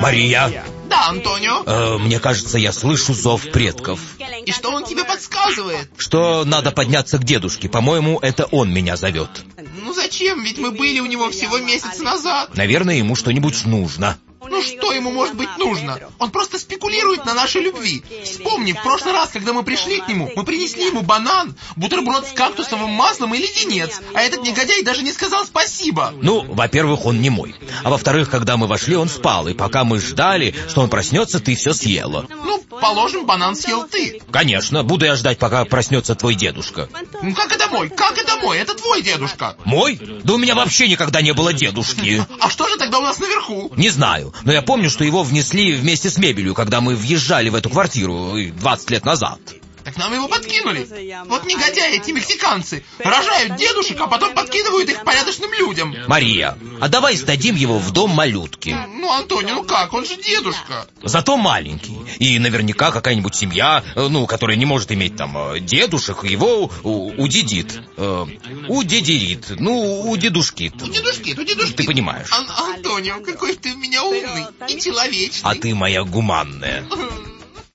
Мария! Да, Антонио. Э, мне кажется, я слышу зов предков. И что он тебе подсказывает? Что надо подняться к дедушке. По-моему, это он меня зовет. Ну зачем? Ведь мы были у него всего месяц назад. Наверное, ему что-нибудь нужно. Ну что ему может быть нужно? Он просто спекулирует на нашей любви. Вспомни, в прошлый раз, когда мы пришли к нему, мы принесли ему банан, бутерброд с кактусовым маслом и леденец, а этот негодяй даже не сказал спасибо. Ну, во-первых, он не мой. А во-вторых, когда мы вошли, он спал, и пока мы ждали, что он проснется, ты все съела. Ну, положим, банан съел ты. Конечно, буду я ждать, пока проснется твой дедушка. Ну как это мой? Как это мой? Это твой дедушка. Мой? Да у меня вообще никогда не было дедушки. А что тогда у нас наверху? Не знаю, но я помню, что его внесли вместе с мебелью, когда мы въезжали в эту квартиру 20 лет назад. Так нам его подкинули. Вот негодяи эти мексиканцы. Рожают дедушек, а потом подкидывают их порядочным людям. Мария, а давай сдадим его в дом малютки. Ну, Антонио, ну как, он же дедушка. Зато маленький. И наверняка какая-нибудь семья, э, ну, которая не может иметь там э, дедушек, его удедит. Э, удедерит. Ну, удедушкит. Удедушкит, удедушкит. Ты понимаешь. Ан Антонио, какой ты у меня умный и человечный. А ты моя гуманная.